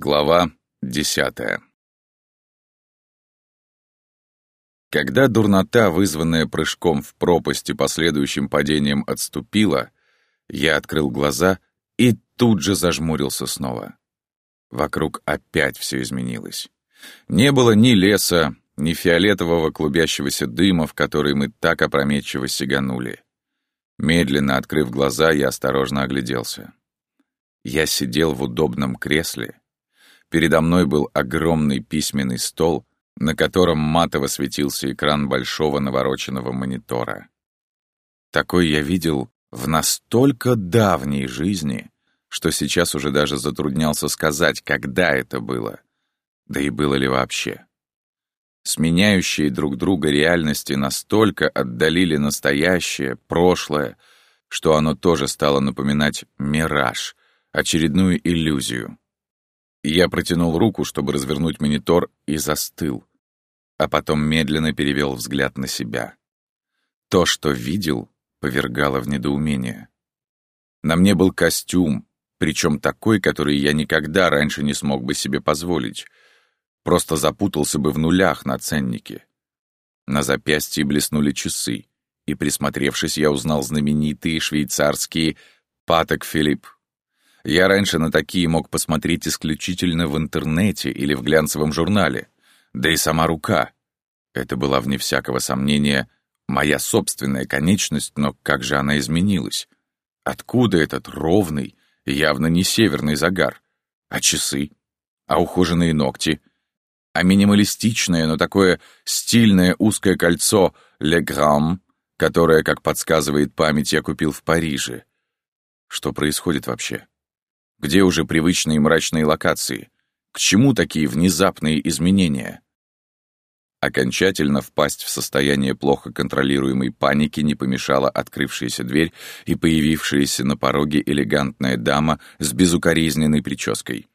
Глава десятая Когда дурнота, вызванная прыжком в пропасть и последующим падением, отступила, я открыл глаза и тут же зажмурился снова. Вокруг опять все изменилось. Не было ни леса, ни фиолетового клубящегося дыма, в который мы так опрометчиво сиганули. Медленно открыв глаза, я осторожно огляделся. Я сидел в удобном кресле, Передо мной был огромный письменный стол, на котором матово светился экран большого навороченного монитора. Такой я видел в настолько давней жизни, что сейчас уже даже затруднялся сказать, когда это было, да и было ли вообще. Сменяющие друг друга реальности настолько отдалили настоящее, прошлое, что оно тоже стало напоминать мираж, очередную иллюзию. Я протянул руку, чтобы развернуть монитор, и застыл, а потом медленно перевел взгляд на себя. То, что видел, повергало в недоумение. На мне был костюм, причем такой, который я никогда раньше не смог бы себе позволить. Просто запутался бы в нулях на ценнике. На запястье блеснули часы, и, присмотревшись, я узнал знаменитые швейцарские «Паток Филипп» Я раньше на такие мог посмотреть исключительно в интернете или в глянцевом журнале. Да и сама рука. Это была, вне всякого сомнения, моя собственная конечность, но как же она изменилась? Откуда этот ровный, явно не северный загар? А часы? А ухоженные ногти? А минималистичное, но такое стильное узкое кольцо «Le Grand», которое, как подсказывает память, я купил в Париже? Что происходит вообще? Где уже привычные мрачные локации? К чему такие внезапные изменения? Окончательно впасть в состояние плохо контролируемой паники не помешала открывшаяся дверь и появившаяся на пороге элегантная дама с безукоризненной прической.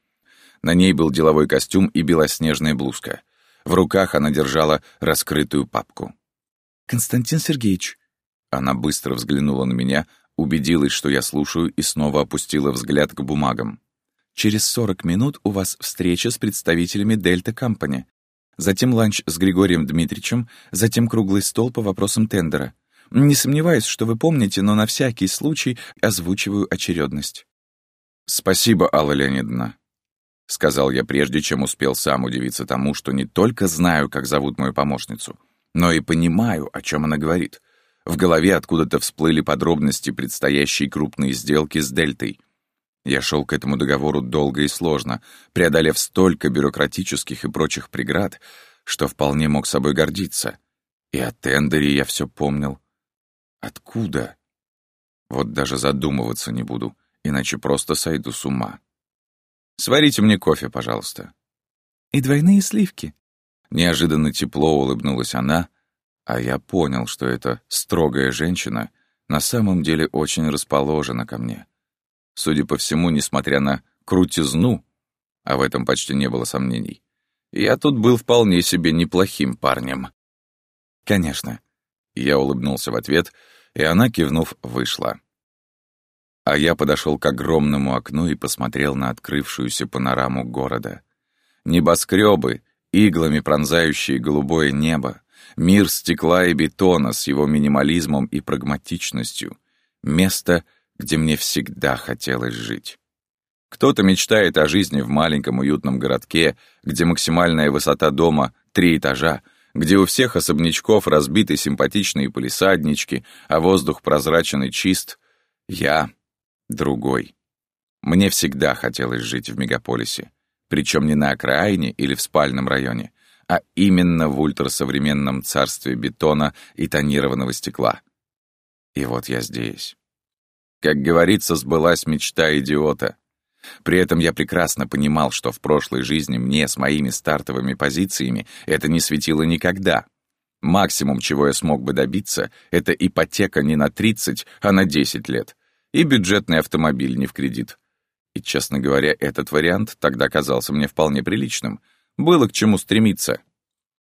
На ней был деловой костюм и белоснежная блузка. В руках она держала раскрытую папку. «Константин Сергеевич». Она быстро взглянула на меня, убедилась, что я слушаю, и снова опустила взгляд к бумагам. «Через сорок минут у вас встреча с представителями Дельта Компани. Затем ланч с Григорием Дмитриевичем, затем круглый стол по вопросам тендера. Не сомневаюсь, что вы помните, но на всякий случай озвучиваю очередность». «Спасибо, Алла Леонидовна», — сказал я прежде, чем успел сам удивиться тому, что не только знаю, как зовут мою помощницу, но и понимаю, о чем она говорит — в голове откуда-то всплыли подробности предстоящей крупной сделки с Дельтой. Я шел к этому договору долго и сложно, преодолев столько бюрократических и прочих преград, что вполне мог собой гордиться. И о тендере я все помнил. Откуда? Вот даже задумываться не буду, иначе просто сойду с ума. Сварите мне кофе, пожалуйста. И двойные сливки. Неожиданно тепло улыбнулась она, а я понял, что эта строгая женщина на самом деле очень расположена ко мне. Судя по всему, несмотря на крутизну, а в этом почти не было сомнений, я тут был вполне себе неплохим парнем. «Конечно». Я улыбнулся в ответ, и она, кивнув, вышла. А я подошел к огромному окну и посмотрел на открывшуюся панораму города. Небоскребы, иглами пронзающие голубое небо, Мир стекла и бетона с его минимализмом и прагматичностью. Место, где мне всегда хотелось жить. Кто-то мечтает о жизни в маленьком уютном городке, где максимальная высота дома — три этажа, где у всех особнячков разбиты симпатичные полисаднички, а воздух прозрачен и чист. Я другой. Мне всегда хотелось жить в мегаполисе, причем не на окраине или в спальном районе, а именно в ультрасовременном царстве бетона и тонированного стекла. И вот я здесь. Как говорится, сбылась мечта идиота. При этом я прекрасно понимал, что в прошлой жизни мне с моими стартовыми позициями это не светило никогда. Максимум, чего я смог бы добиться, это ипотека не на 30, а на 10 лет. И бюджетный автомобиль не в кредит. И, честно говоря, этот вариант тогда казался мне вполне приличным — было к чему стремиться.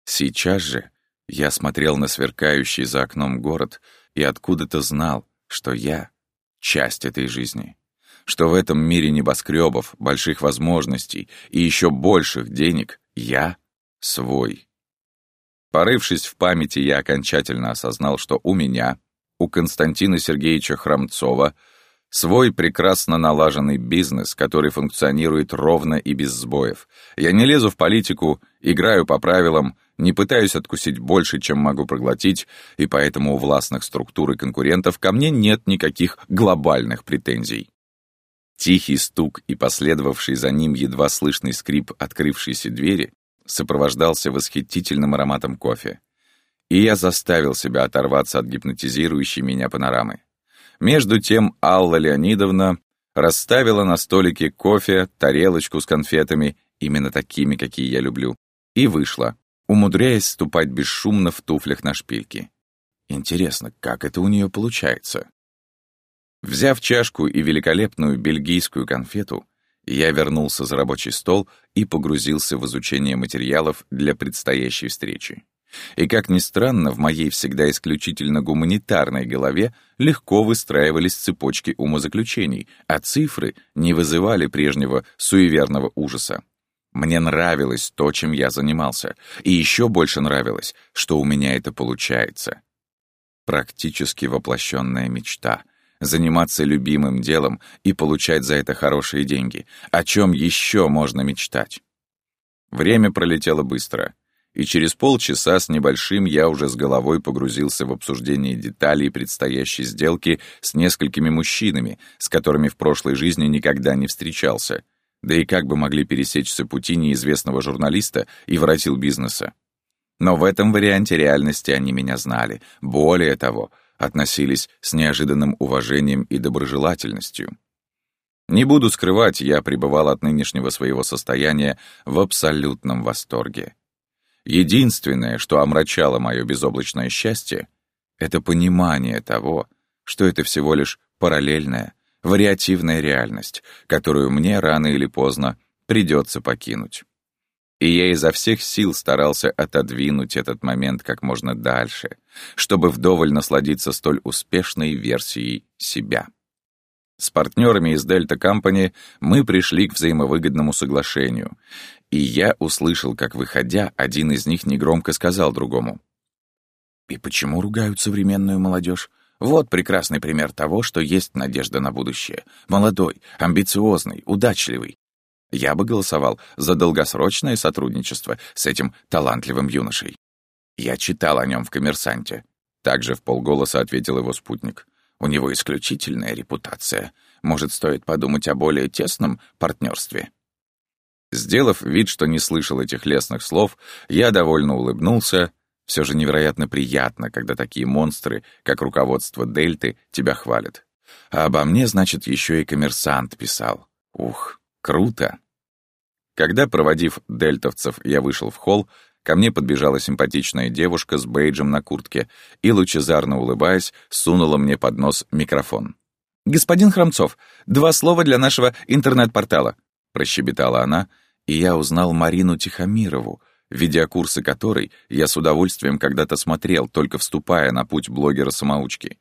Сейчас же я смотрел на сверкающий за окном город и откуда-то знал, что я — часть этой жизни. что в этом мире небоскребов, больших возможностей и еще больших денег я свой. Порывшись в памяти, я окончательно осознал, что у меня, у Константина Сергеевича Храмцова, свой прекрасно налаженный бизнес, который функционирует ровно и без сбоев. Я не лезу в политику, играю по правилам, не пытаюсь откусить больше, чем могу проглотить, и поэтому у властных структур и конкурентов ко мне нет никаких глобальных претензий. Тихий стук и последовавший за ним едва слышный скрип открывшейся двери сопровождался восхитительным ароматом кофе. И я заставил себя оторваться от гипнотизирующей меня панорамы. Между тем Алла Леонидовна расставила на столике кофе, тарелочку с конфетами, именно такими, какие я люблю, и вышла, умудряясь ступать бесшумно в туфлях на шпильке. Интересно, как это у нее получается? Взяв чашку и великолепную бельгийскую конфету, я вернулся за рабочий стол и погрузился в изучение материалов для предстоящей встречи. И, как ни странно, в моей всегда исключительно гуманитарной голове легко выстраивались цепочки умозаключений, а цифры не вызывали прежнего суеверного ужаса. Мне нравилось то, чем я занимался, и еще больше нравилось, что у меня это получается. Практически воплощенная мечта — заниматься любимым делом и получать за это хорошие деньги. О чем еще можно мечтать? Время пролетело быстро, и через полчаса с небольшим я уже с головой погрузился в обсуждение деталей предстоящей сделки с несколькими мужчинами, с которыми в прошлой жизни никогда не встречался. Да и как бы могли пересечься пути неизвестного журналиста и воротил бизнеса. Но в этом варианте реальности они меня знали. Более того — относились с неожиданным уважением и доброжелательностью. Не буду скрывать, я пребывал от нынешнего своего состояния в абсолютном восторге. Единственное, что омрачало мое безоблачное счастье, это понимание того, что это всего лишь параллельная, вариативная реальность, которую мне рано или поздно придется покинуть. И я изо всех сил старался отодвинуть этот момент как можно дальше, чтобы вдоволь насладиться столь успешной версией себя. С партнерами из Дельта Компани мы пришли к взаимовыгодному соглашению, и я услышал, как, выходя, один из них негромко сказал другому. «И почему ругают современную молодежь? Вот прекрасный пример того, что есть надежда на будущее. Молодой, амбициозный, удачливый. Я бы голосовал за долгосрочное сотрудничество с этим талантливым юношей. Я читал о нем в «Коммерсанте». Также в полголоса ответил его спутник. У него исключительная репутация. Может, стоит подумать о более тесном партнерстве. Сделав вид, что не слышал этих лестных слов, я довольно улыбнулся. Все же невероятно приятно, когда такие монстры, как руководство Дельты, тебя хвалят. А обо мне, значит, еще и коммерсант писал. Ух, круто! Когда, проводив дельтовцев, я вышел в холл, ко мне подбежала симпатичная девушка с бейджем на куртке и, лучезарно улыбаясь, сунула мне под нос микрофон. «Господин Храмцов, два слова для нашего интернет-портала», — прощебетала она, и я узнал Марину Тихомирову, видеокурсы которой я с удовольствием когда-то смотрел, только вступая на путь блогера-самоучки.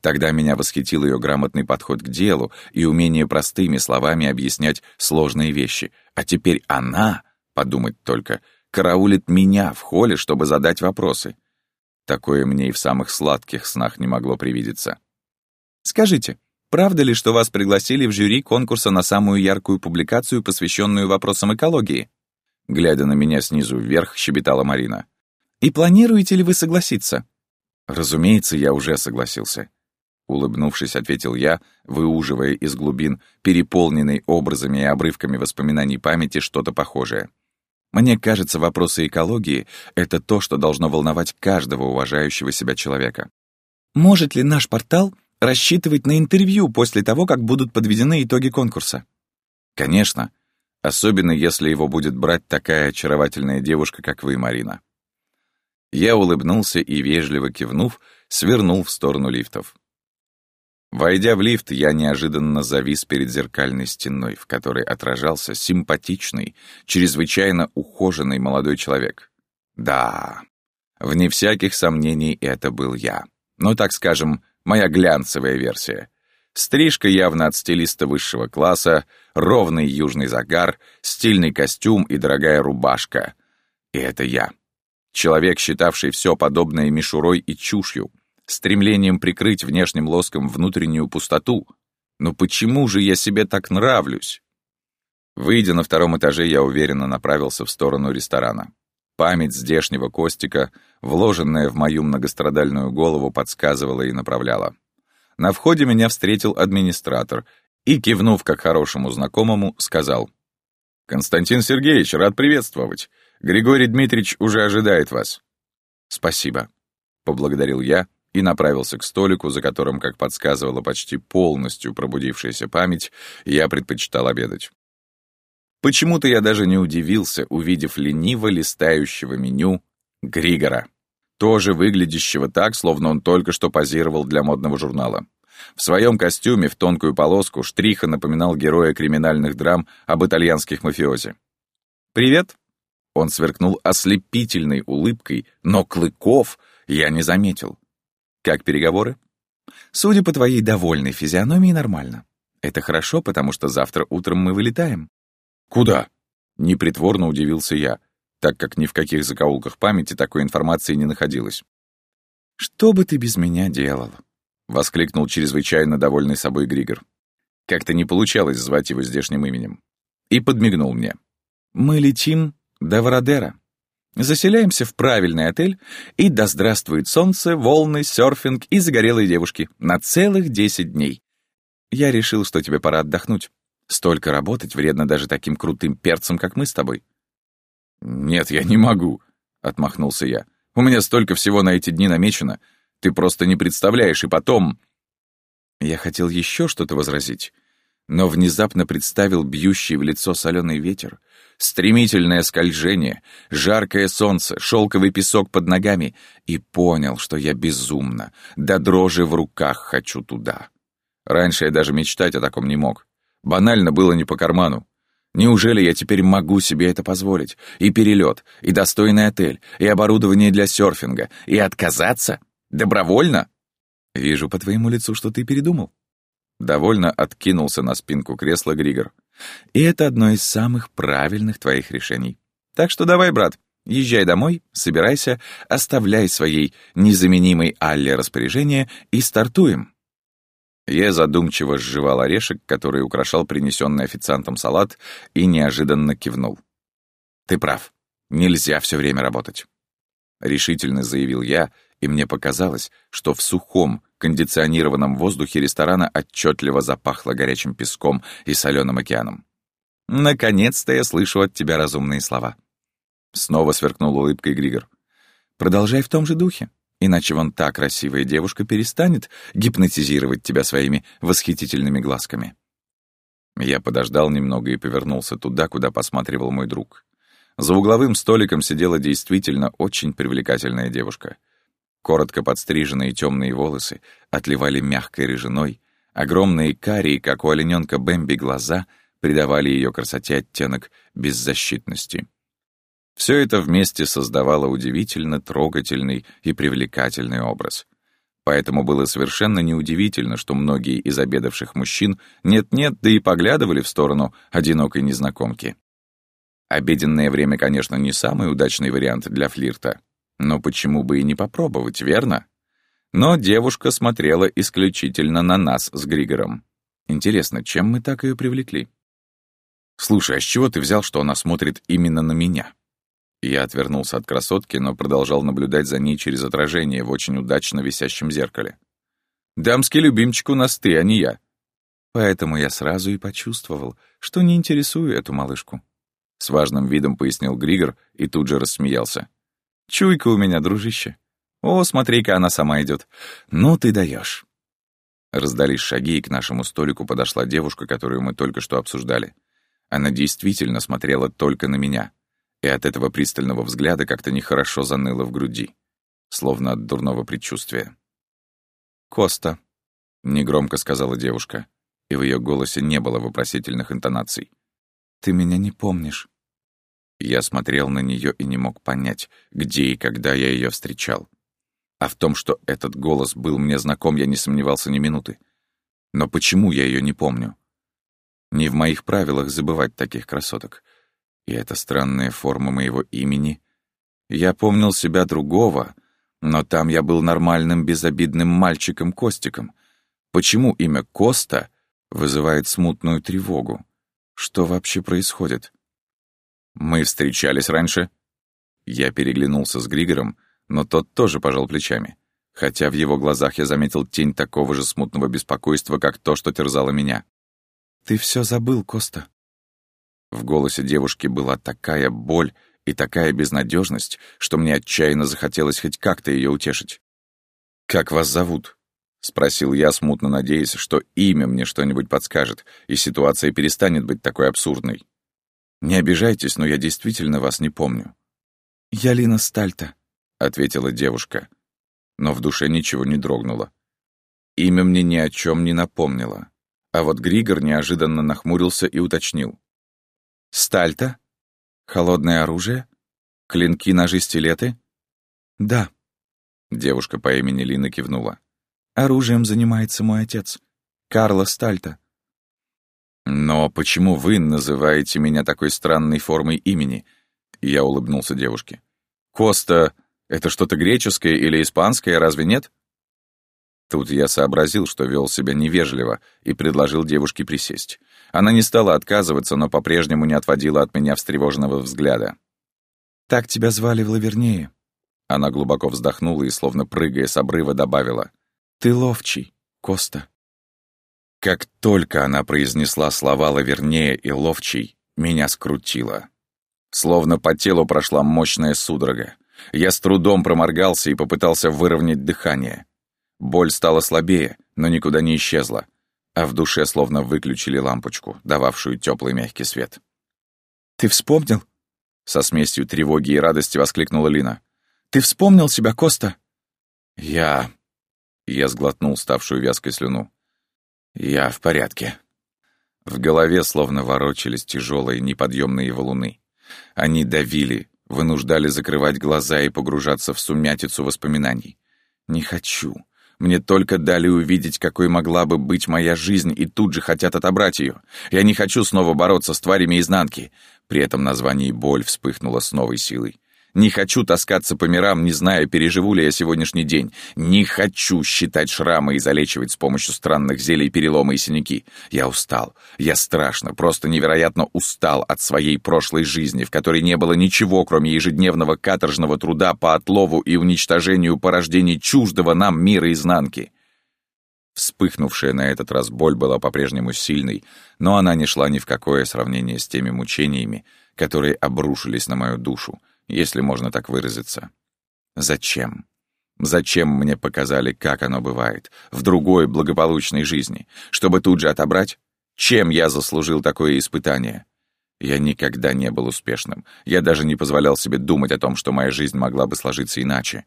Тогда меня восхитил ее грамотный подход к делу и умение простыми словами объяснять сложные вещи. А теперь она, подумать только, караулит меня в холле, чтобы задать вопросы. Такое мне и в самых сладких снах не могло привидеться. «Скажите, правда ли, что вас пригласили в жюри конкурса на самую яркую публикацию, посвященную вопросам экологии?» Глядя на меня снизу вверх, щебетала Марина. «И планируете ли вы согласиться?» «Разумеется, я уже согласился». Улыбнувшись, ответил я, выуживая из глубин, переполненной образами и обрывками воспоминаний памяти, что-то похожее. Мне кажется, вопросы экологии — это то, что должно волновать каждого уважающего себя человека. Может ли наш портал рассчитывать на интервью после того, как будут подведены итоги конкурса? Конечно, особенно если его будет брать такая очаровательная девушка, как вы, Марина. Я улыбнулся и, вежливо кивнув, свернул в сторону лифтов. Войдя в лифт, я неожиданно завис перед зеркальной стеной, в которой отражался симпатичный, чрезвычайно ухоженный молодой человек. Да, вне всяких сомнений это был я. Ну, так скажем, моя глянцевая версия. Стрижка явно от стилиста высшего класса, ровный южный загар, стильный костюм и дорогая рубашка. И это я. Человек, считавший все подобное мишурой и чушью, стремлением прикрыть внешним лоском внутреннюю пустоту. Но почему же я себе так нравлюсь? Выйдя на втором этаже, я уверенно направился в сторону ресторана. Память здешнего Костика, вложенная в мою многострадальную голову, подсказывала и направляла. На входе меня встретил администратор и, кивнув как хорошему знакомому, сказал. «Константин Сергеевич, рад приветствовать. Григорий Дмитриевич уже ожидает вас». «Спасибо», — поблагодарил я и направился к столику, за которым, как подсказывала почти полностью пробудившаяся память, я предпочитал обедать. Почему-то я даже не удивился, увидев лениво листающего меню Григора тоже выглядящего так, словно он только что позировал для модного журнала. В своем костюме в тонкую полоску Штриха напоминал героя криминальных драм об итальянских мафиози. «Привет!» Он сверкнул ослепительной улыбкой, но клыков я не заметил. «Как переговоры?» «Судя по твоей довольной физиономии, нормально. Это хорошо, потому что завтра утром мы вылетаем». «Куда?» — непритворно удивился я так как ни в каких закоулках памяти такой информации не находилось. «Что бы ты без меня делал?» — воскликнул чрезвычайно довольный собой Григор. Как-то не получалось звать его здешним именем. И подмигнул мне. «Мы летим до Вородера. Заселяемся в правильный отель, и да здравствует солнце, волны, серфинг и загорелые девушки на целых десять дней. Я решил, что тебе пора отдохнуть. Столько работать вредно даже таким крутым перцам, как мы с тобой. «Нет, я не могу», — отмахнулся я. «У меня столько всего на эти дни намечено. Ты просто не представляешь, и потом...» Я хотел еще что-то возразить, но внезапно представил бьющий в лицо соленый ветер, стремительное скольжение, жаркое солнце, шелковый песок под ногами и понял, что я безумно, до дрожи в руках хочу туда. Раньше я даже мечтать о таком не мог. Банально было не по карману. Неужели я теперь могу себе это позволить? И перелет, и достойный отель, и оборудование для серфинга, и отказаться? Добровольно? Вижу по твоему лицу, что ты передумал. Довольно откинулся на спинку кресла Григор. И это одно из самых правильных твоих решений. Так что давай, брат, езжай домой, собирайся, оставляй своей незаменимой Алле распоряжение и стартуем. Я задумчиво сживал орешек, который украшал принесенный официантом салат, и неожиданно кивнул. «Ты прав. Нельзя все время работать». Решительно заявил я, и мне показалось, что в сухом, кондиционированном воздухе ресторана отчетливо запахло горячим песком и соленым океаном. «Наконец-то я слышу от тебя разумные слова». Снова сверкнул улыбкой Григор. «Продолжай в том же духе. Иначе вон та красивая девушка перестанет гипнотизировать тебя своими восхитительными глазками. Я подождал немного и повернулся туда, куда посматривал мой друг. За угловым столиком сидела действительно очень привлекательная девушка. Коротко подстриженные темные волосы отливали мягкой рыжиной, огромные карие, как у олененка Бэмби, глаза придавали ее красоте оттенок беззащитности. Все это вместе создавало удивительно трогательный и привлекательный образ. Поэтому было совершенно неудивительно, что многие из обедавших мужчин нет-нет, да и поглядывали в сторону одинокой незнакомки. Обеденное время, конечно, не самый удачный вариант для флирта. Но почему бы и не попробовать, верно? Но девушка смотрела исключительно на нас с Григором. Интересно, чем мы так ее привлекли? «Слушай, а с чего ты взял, что она смотрит именно на меня?» Я отвернулся от красотки, но продолжал наблюдать за ней через отражение в очень удачно висящем зеркале. «Дамский любимчик у нас ты, а не я». Поэтому я сразу и почувствовал, что не интересую эту малышку. С важным видом пояснил Григор и тут же рассмеялся. «Чуйка у меня, дружище. О, смотри-ка, она сама идет. Ну ты даешь. Раздались шаги, и к нашему столику подошла девушка, которую мы только что обсуждали. Она действительно смотрела только на меня — и от этого пристального взгляда как-то нехорошо заныло в груди, словно от дурного предчувствия. «Коста», — негромко сказала девушка, и в ее голосе не было вопросительных интонаций. «Ты меня не помнишь». Я смотрел на нее и не мог понять, где и когда я ее встречал. А в том, что этот голос был мне знаком, я не сомневался ни минуты. Но почему я ее не помню? Не в моих правилах забывать таких красоток. И эта странная форма моего имени. Я помнил себя другого, но там я был нормальным, безобидным мальчиком-костиком. Почему имя Коста вызывает смутную тревогу? Что вообще происходит? Мы встречались раньше? Я переглянулся с Григором, но тот тоже пожал плечами, хотя в его глазах я заметил тень такого же смутного беспокойства, как то, что терзало меня. «Ты все забыл, Коста». В голосе девушки была такая боль и такая безнадежность, что мне отчаянно захотелось хоть как-то ее утешить. «Как вас зовут?» — спросил я, смутно надеясь, что имя мне что-нибудь подскажет, и ситуация перестанет быть такой абсурдной. «Не обижайтесь, но я действительно вас не помню». «Я Лина Стальта», — ответила девушка, но в душе ничего не дрогнуло. Имя мне ни о чем не напомнило. А вот Григор неожиданно нахмурился и уточнил. «Стальта? Холодное оружие? Клинки, ножи, стилеты?» «Да». Девушка по имени Лина кивнула. «Оружием занимается мой отец, Карло Стальта». «Но почему вы называете меня такой странной формой имени?» Я улыбнулся девушке. «Коста — это что-то греческое или испанское, разве нет?» Тут я сообразил, что вел себя невежливо, и предложил девушке присесть. Она не стала отказываться, но по-прежнему не отводила от меня встревоженного взгляда. «Так тебя звали в Лавернее?» Она глубоко вздохнула и, словно прыгая с обрыва, добавила. «Ты ловчий, Коста». Как только она произнесла слова «лавернее» и «ловчий», меня скрутило. Словно по телу прошла мощная судорога. Я с трудом проморгался и попытался выровнять дыхание. Боль стала слабее, но никуда не исчезла, а в душе словно выключили лампочку, дававшую теплый мягкий свет. «Ты вспомнил?» Со смесью тревоги и радости воскликнула Лина. «Ты вспомнил себя, Коста?» «Я...» Я сглотнул ставшую вязкой слюну. «Я в порядке». В голове словно ворочались тяжелые неподъемные валуны. Они давили, вынуждали закрывать глаза и погружаться в сумятицу воспоминаний. «Не хочу. Мне только дали увидеть, какой могла бы быть моя жизнь, и тут же хотят отобрать ее. Я не хочу снова бороться с тварями изнанки. При этом название «боль» вспыхнуло с новой силой. Не хочу таскаться по мирам, не зная, переживу ли я сегодняшний день. Не хочу считать шрамы и залечивать с помощью странных зелий переломы и синяки. Я устал. Я страшно, просто невероятно устал от своей прошлой жизни, в которой не было ничего, кроме ежедневного каторжного труда по отлову и уничтожению порождений чуждого нам мира изнанки. Вспыхнувшая на этот раз боль была по-прежнему сильной, но она не шла ни в какое сравнение с теми мучениями, которые обрушились на мою душу, если можно так выразиться. Зачем? Зачем мне показали, как оно бывает, в другой благополучной жизни, чтобы тут же отобрать? Чем я заслужил такое испытание? Я никогда не был успешным. Я даже не позволял себе думать о том, что моя жизнь могла бы сложиться иначе.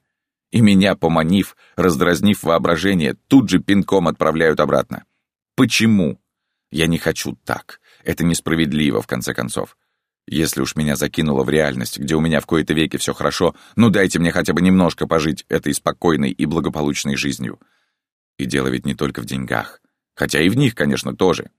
И меня, поманив, раздразнив воображение, тут же пинком отправляют обратно. Почему? Я не хочу так. Это несправедливо, в конце концов. Если уж меня закинуло в реальность, где у меня в кои-то веки все хорошо, ну дайте мне хотя бы немножко пожить этой спокойной и благополучной жизнью. И дело ведь не только в деньгах. Хотя и в них, конечно, тоже.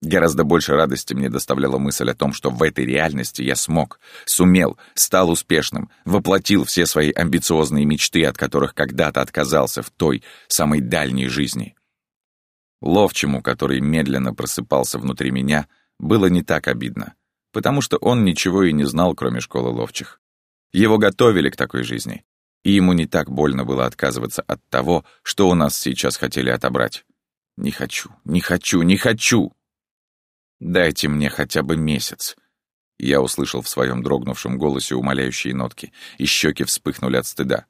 Гораздо больше радости мне доставляла мысль о том, что в этой реальности я смог, сумел, стал успешным, воплотил все свои амбициозные мечты, от которых когда-то отказался в той, самой дальней жизни. Ловчему, который медленно просыпался внутри меня, было не так обидно потому что он ничего и не знал, кроме школы ловчих. Его готовили к такой жизни, и ему не так больно было отказываться от того, что у нас сейчас хотели отобрать. «Не хочу, не хочу, не хочу!» «Дайте мне хотя бы месяц!» Я услышал в своем дрогнувшем голосе умоляющие нотки, и щеки вспыхнули от стыда.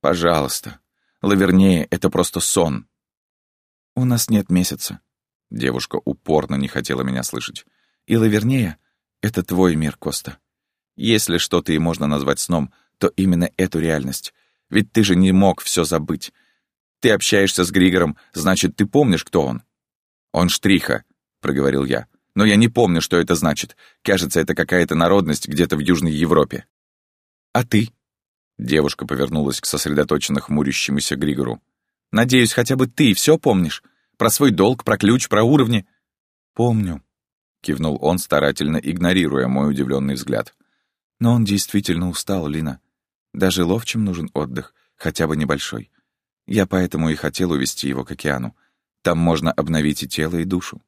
«Пожалуйста, Лавернее — это просто сон!» «У нас нет месяца». Девушка упорно не хотела меня слышать. «И Лавернее это твой мир, Коста. Если что-то и можно назвать сном, то именно эту реальность. Ведь ты же не мог все забыть. Ты общаешься с Григором, значит, ты помнишь, кто он. Он штриха, проговорил я. Но я не помню, что это значит. Кажется, это какая-то народность где-то в Южной Европе. А ты? Девушка повернулась к сосредоточенно хмурящемуся Григору. «Надеюсь, хотя бы ты все помнишь? Про свой долг, про ключ, про уровни?» «Помню», — кивнул он, старательно игнорируя мой удивленный взгляд. «Но он действительно устал, Лина. Даже ловчим нужен отдых, хотя бы небольшой. Я поэтому и хотел увести его к океану. Там можно обновить и тело, и душу».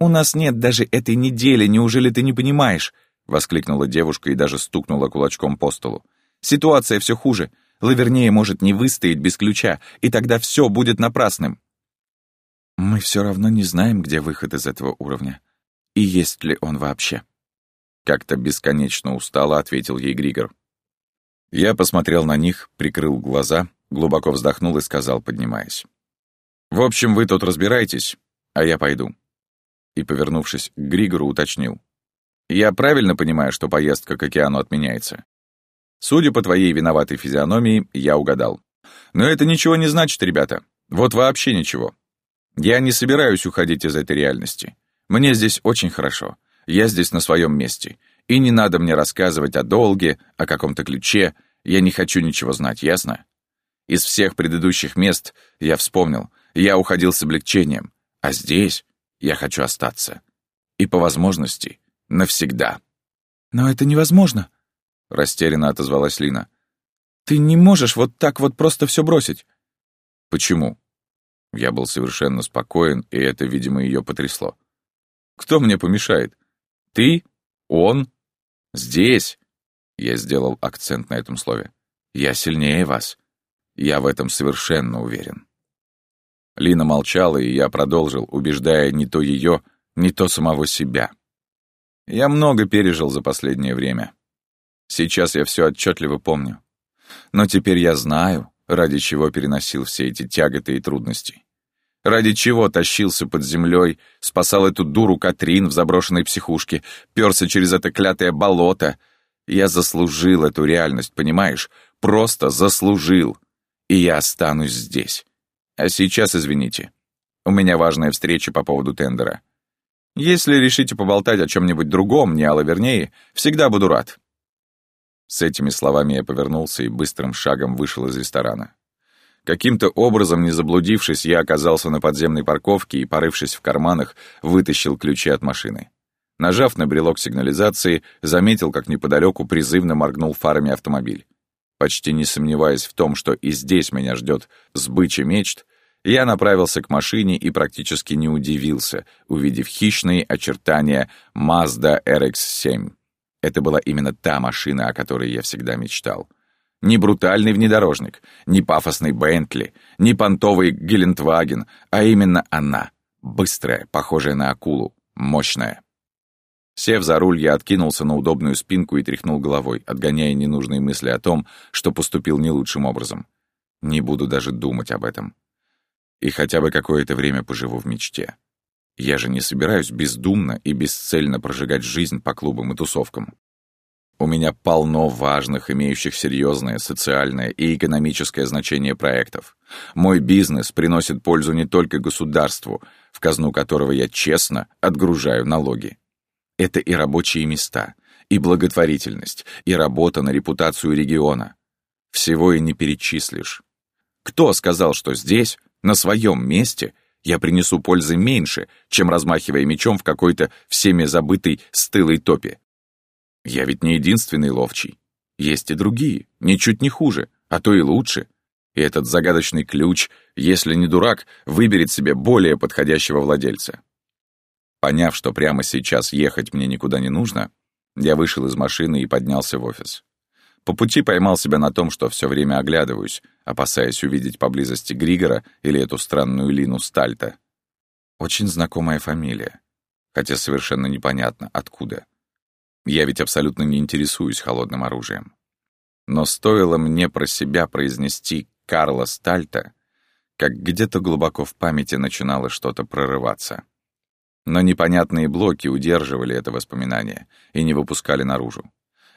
«У нас нет даже этой недели, неужели ты не понимаешь?» — воскликнула девушка и даже стукнула кулачком по столу. «Ситуация все хуже. Лавернее может не выстоять без ключа, и тогда все будет напрасным». «Мы все равно не знаем, где выход из этого уровня. И есть ли он вообще?» Как-то бесконечно устало ответил ей Григор. Я посмотрел на них, прикрыл глаза, глубоко вздохнул и сказал, поднимаясь. «В общем, вы тут разбирайтесь, а я пойду». И, повернувшись к Григору, уточнил. «Я правильно понимаю, что поездка к океану отменяется?» Судя по твоей виноватой физиономии, я угадал. Но это ничего не значит, ребята. Вот вообще ничего. Я не собираюсь уходить из этой реальности. Мне здесь очень хорошо. Я здесь на своем месте. И не надо мне рассказывать о долге, о каком-то ключе. Я не хочу ничего знать, ясно? Из всех предыдущих мест я вспомнил. Я уходил с облегчением. А здесь я хочу остаться. И по возможности навсегда. «Но это невозможно», — растерянно отозвалась Лина. «Ты не можешь вот так вот просто все бросить». «Почему?» Я был совершенно спокоен, и это, видимо, ее потрясло. «Кто мне помешает? Ты? Он? Здесь?» Я сделал акцент на этом слове. «Я сильнее вас. Я в этом совершенно уверен». Лина молчала, и я продолжил, убеждая не то ее, не то самого себя. Я много пережил за последнее время. Сейчас я все отчетливо помню. Но теперь я знаю, ради чего переносил все эти тяготы и трудности. Ради чего тащился под землей, спасал эту дуру Катрин в заброшенной психушке, перся через это клятое болото. Я заслужил эту реальность, понимаешь? Просто заслужил. И я останусь здесь. А сейчас, извините, у меня важная встреча по поводу тендера. Если решите поболтать о чем-нибудь другом, не о Лавернее, всегда буду рад. С этими словами я повернулся и быстрым шагом вышел из ресторана. Каким-то образом, не заблудившись, я оказался на подземной парковке и, порывшись в карманах, вытащил ключи от машины. Нажав на брелок сигнализации, заметил, как неподалеку призывно моргнул фарами автомобиль. Почти не сомневаясь в том, что и здесь меня ждет сбыча мечт, я направился к машине и практически не удивился, увидев хищные очертания Mazda RX-7. Это была именно та машина, о которой я всегда мечтал. Не брутальный внедорожник, не пафосный Бентли, не понтовый Гелендваген, а именно она. Быстрая, похожая на акулу, мощная. Сев за руль, я откинулся на удобную спинку и тряхнул головой, отгоняя ненужные мысли о том, что поступил не лучшим образом. Не буду даже думать об этом. И хотя бы какое-то время поживу в мечте. Я же не собираюсь бездумно и бесцельно прожигать жизнь по клубам и тусовкам. У меня полно важных, имеющих серьезное социальное и экономическое значение проектов. Мой бизнес приносит пользу не только государству, в казну которого я честно отгружаю налоги. Это и рабочие места, и благотворительность, и работа на репутацию региона. Всего и не перечислишь. Кто сказал, что здесь, на своем месте, я принесу пользы меньше, чем размахивая мечом в какой-то всеми забытой стылой топе. Я ведь не единственный ловчий. Есть и другие, ничуть не хуже, а то и лучше. И этот загадочный ключ, если не дурак, выберет себе более подходящего владельца. Поняв, что прямо сейчас ехать мне никуда не нужно, я вышел из машины и поднялся в офис. По пути поймал себя на том, что все время оглядываюсь, опасаясь увидеть поблизости Григора или эту странную Лину Стальта. Очень знакомая фамилия, хотя совершенно непонятно, откуда. Я ведь абсолютно не интересуюсь холодным оружием. Но стоило мне про себя произнести Карла Стальта, как где-то глубоко в памяти начинало что-то прорываться. Но непонятные блоки удерживали это воспоминание и не выпускали наружу.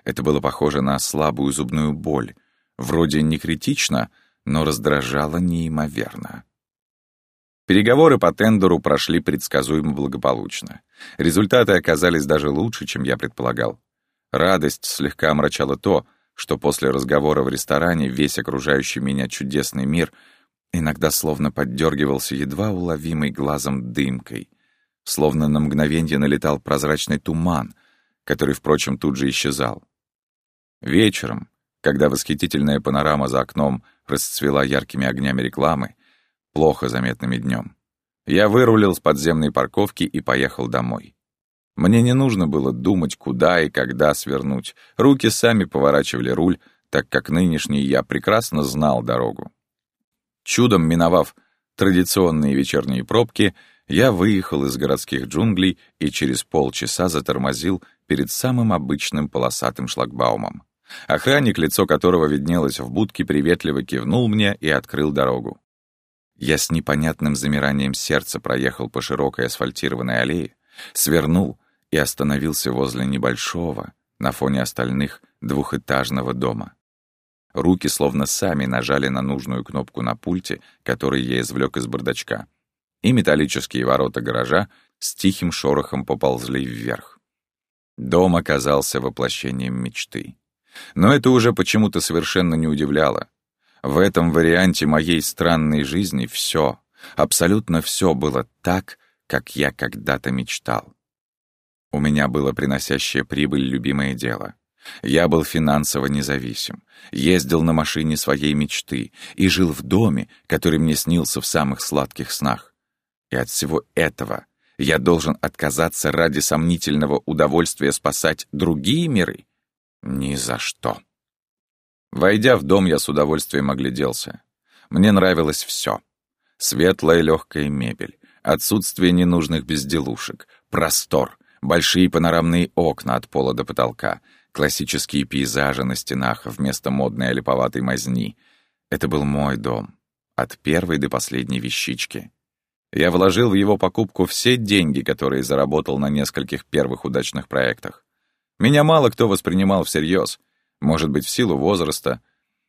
Это было похоже на слабую зубную боль. Вроде не критично, но раздражало неимоверно. Переговоры по тендеру прошли предсказуемо благополучно. Результаты оказались даже лучше, чем я предполагал. Радость слегка омрачала то, что после разговора в ресторане весь окружающий меня чудесный мир Иногда словно поддергивался едва уловимой глазом дымкой, словно на мгновенье налетал прозрачный туман, который, впрочем, тут же исчезал. Вечером, когда восхитительная панорама за окном расцвела яркими огнями рекламы, плохо заметными днем, я вырулил с подземной парковки и поехал домой. Мне не нужно было думать, куда и когда свернуть. Руки сами поворачивали руль, так как нынешний я прекрасно знал дорогу. Чудом миновав традиционные вечерние пробки, я выехал из городских джунглей и через полчаса затормозил перед самым обычным полосатым шлагбаумом. Охранник, лицо которого виднелось в будке, приветливо кивнул мне и открыл дорогу. Я с непонятным замиранием сердца проехал по широкой асфальтированной аллее, свернул и остановился возле небольшого, на фоне остальных, двухэтажного дома. Руки словно сами нажали на нужную кнопку на пульте, который я извлек из бардачка. И металлические ворота гаража с тихим шорохом поползли вверх. Дом оказался воплощением мечты. Но это уже почему-то совершенно не удивляло. В этом варианте моей странной жизни все, абсолютно все было так, как я когда-то мечтал. У меня было приносящее прибыль любимое дело. Я был финансово независим, ездил на машине своей мечты и жил в доме, который мне снился в самых сладких снах. И от всего этого я должен отказаться ради сомнительного удовольствия спасать другие миры? Ни за что. Войдя в дом, я с удовольствием огляделся. Мне нравилось все. Светлая легкая мебель, отсутствие ненужных безделушек, простор, большие панорамные окна от пола до потолка, классические пейзажи на стенах вместо модной олиповатой мазни. Это был мой дом. От первой до последней вещички. Я вложил в его покупку все деньги, которые заработал на нескольких первых удачных проектах. Меня мало кто воспринимал всерьез, может быть, в силу возраста,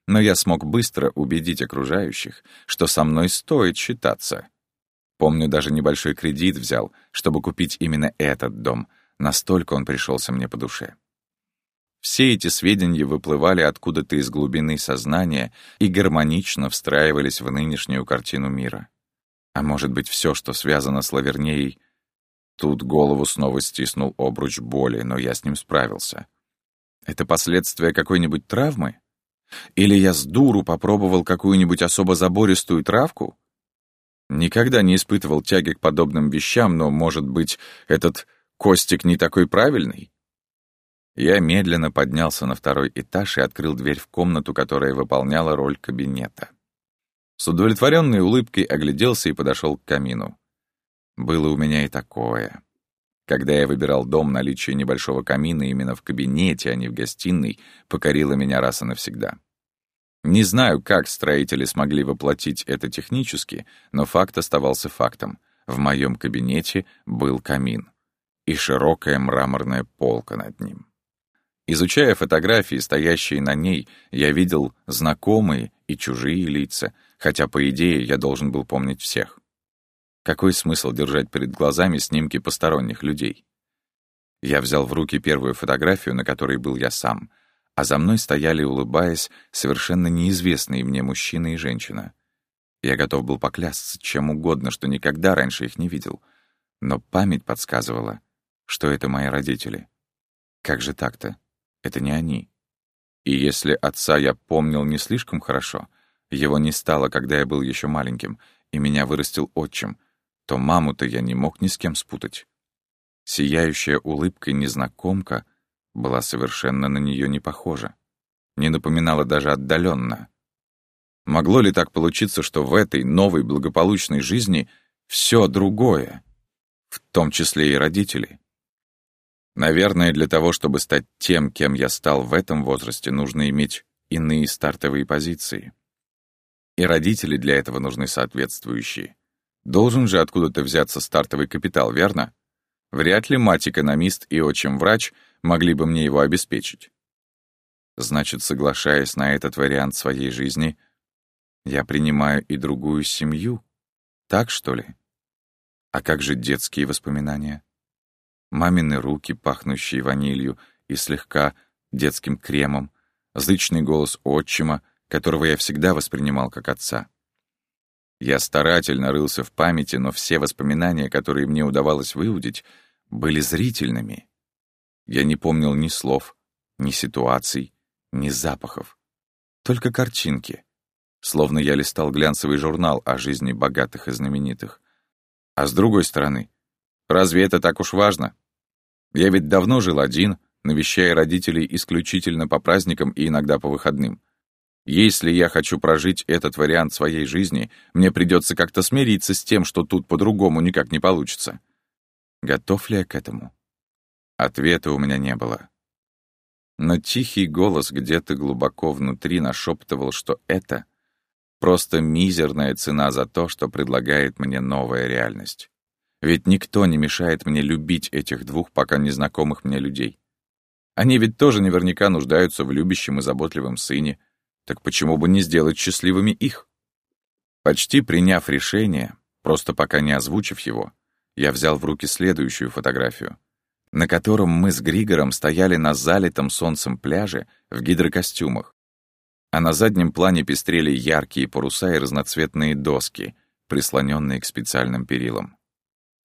но я смог быстро убедить окружающих, что со мной стоит считаться. Помню, даже небольшой кредит взял, чтобы купить именно этот дом, настолько он пришелся мне по душе. Все эти сведения выплывали откуда-то из глубины сознания и гармонично встраивались в нынешнюю картину мира. А может быть, все, что связано с Лавернеей... Тут голову снова стиснул обруч боли, но я с ним справился. Это последствия какой-нибудь травмы? Или я с дуру попробовал какую-нибудь особо забористую травку? Никогда не испытывал тяги к подобным вещам, но, может быть, этот Костик не такой правильный? Я медленно поднялся на второй этаж и открыл дверь в комнату, которая выполняла роль кабинета. С удовлетворенной улыбкой огляделся и подошел к камину. Было у меня и такое. Когда я выбирал дом, наличие небольшого камина именно в кабинете, а не в гостиной, покорило меня раз и навсегда. Не знаю, как строители смогли воплотить это технически, но факт оставался фактом. В моем кабинете был камин и широкая мраморная полка над ним. Изучая фотографии, стоящие на ней, я видел знакомые и чужие лица, хотя, по идее, я должен был помнить всех. Какой смысл держать перед глазами снимки посторонних людей? Я взял в руки первую фотографию, на которой был я сам, а за мной стояли, улыбаясь, совершенно неизвестные мне мужчина и женщина. Я готов был поклясться чем угодно, что никогда раньше их не видел. Но память подсказывала, что это мои родители. Как же так-то? Это не они. И если отца я помнил не слишком хорошо, его не стало, когда я был еще маленьким, и меня вырастил отчим — то маму-то я не мог ни с кем спутать. Сияющая улыбкой незнакомка была совершенно на нее не похожа, не напоминала даже отдаленно. Могло ли так получиться, что в этой новой благополучной жизни все другое, в том числе и родители? Наверное, для того, чтобы стать тем, кем я стал в этом возрасте, нужно иметь иные стартовые позиции. И родители для этого нужны соответствующие. Должен же откуда-то взяться стартовый капитал, верно? Вряд ли мать-экономист и отчим-врач могли бы мне его обеспечить. Значит, соглашаясь на этот вариант своей жизни, я принимаю и другую семью. Так, что ли? А как же детские воспоминания? Мамины руки, пахнущие ванилью и слегка детским кремом, зычный голос отчима, которого я всегда воспринимал как отца. Я старательно рылся в памяти, но все воспоминания, которые мне удавалось выудить, были зрительными. Я не помнил ни слов, ни ситуаций, ни запахов. Только картинки. Словно я листал глянцевый журнал о жизни богатых и знаменитых. А с другой стороны, разве это так уж важно? Я ведь давно жил один, навещая родителей исключительно по праздникам и иногда по выходным. Если я хочу прожить этот вариант своей жизни, мне придется как-то смириться с тем, что тут по-другому никак не получится. Готов ли я к этому? Ответа у меня не было. Но тихий голос где-то глубоко внутри нашептывал, что это просто мизерная цена за то, что предлагает мне новая реальность. Ведь никто не мешает мне любить этих двух пока незнакомых мне людей. Они ведь тоже наверняка нуждаются в любящем и заботливом сыне, так почему бы не сделать счастливыми их? Почти приняв решение, просто пока не озвучив его, я взял в руки следующую фотографию, на котором мы с Григором стояли на залитом солнцем пляже в гидрокостюмах, а на заднем плане пестрели яркие паруса и разноцветные доски, прислоненные к специальным перилам.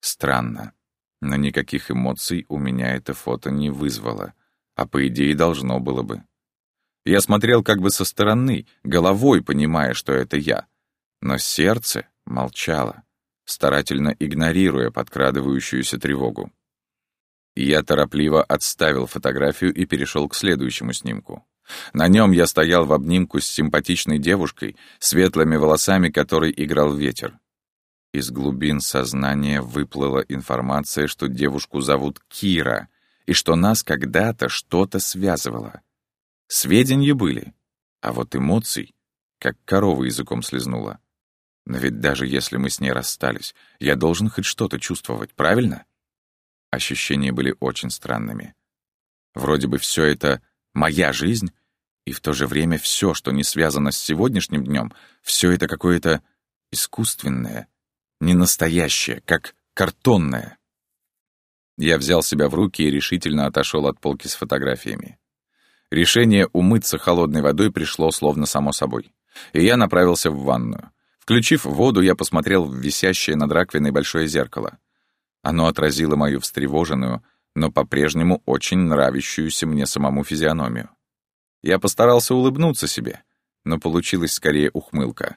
Странно, но никаких эмоций у меня это фото не вызвало, а по идее должно было бы. Я смотрел как бы со стороны, головой понимая, что это я. Но сердце молчало, старательно игнорируя подкрадывающуюся тревогу. Я торопливо отставил фотографию и перешел к следующему снимку. На нем я стоял в обнимку с симпатичной девушкой, светлыми волосами которой играл ветер. Из глубин сознания выплыла информация, что девушку зовут Кира, и что нас когда-то что-то связывало. Сведения были, а вот эмоций, как корова языком слезнула. Но ведь даже если мы с ней расстались, я должен хоть что-то чувствовать, правильно? Ощущения были очень странными. Вроде бы все это моя жизнь, и в то же время все, что не связано с сегодняшним днем, все это какое-то искусственное, ненастоящее, как картонное. Я взял себя в руки и решительно отошел от полки с фотографиями. Решение умыться холодной водой пришло словно само собой. И я направился в ванную. Включив воду, я посмотрел в висящее над раковиной большое зеркало. Оно отразило мою встревоженную, но по-прежнему очень нравящуюся мне самому физиономию. Я постарался улыбнуться себе, но получилась скорее ухмылка.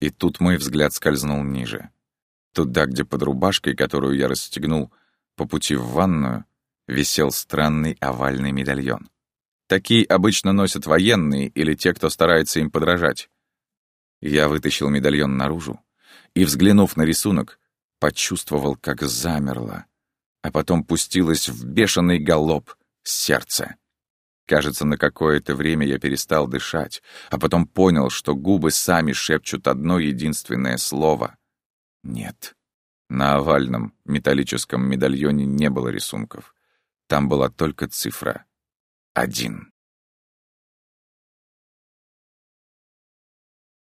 И тут мой взгляд скользнул ниже. Туда, где под рубашкой, которую я расстегнул по пути в ванную, висел странный овальный медальон. Такие обычно носят военные или те, кто старается им подражать. Я вытащил медальон наружу и, взглянув на рисунок, почувствовал, как замерло, а потом пустилось в бешеный галоп сердце. Кажется, на какое-то время я перестал дышать, а потом понял, что губы сами шепчут одно единственное слово — «нет». На овальном металлическом медальоне не было рисунков. Там была только цифра один.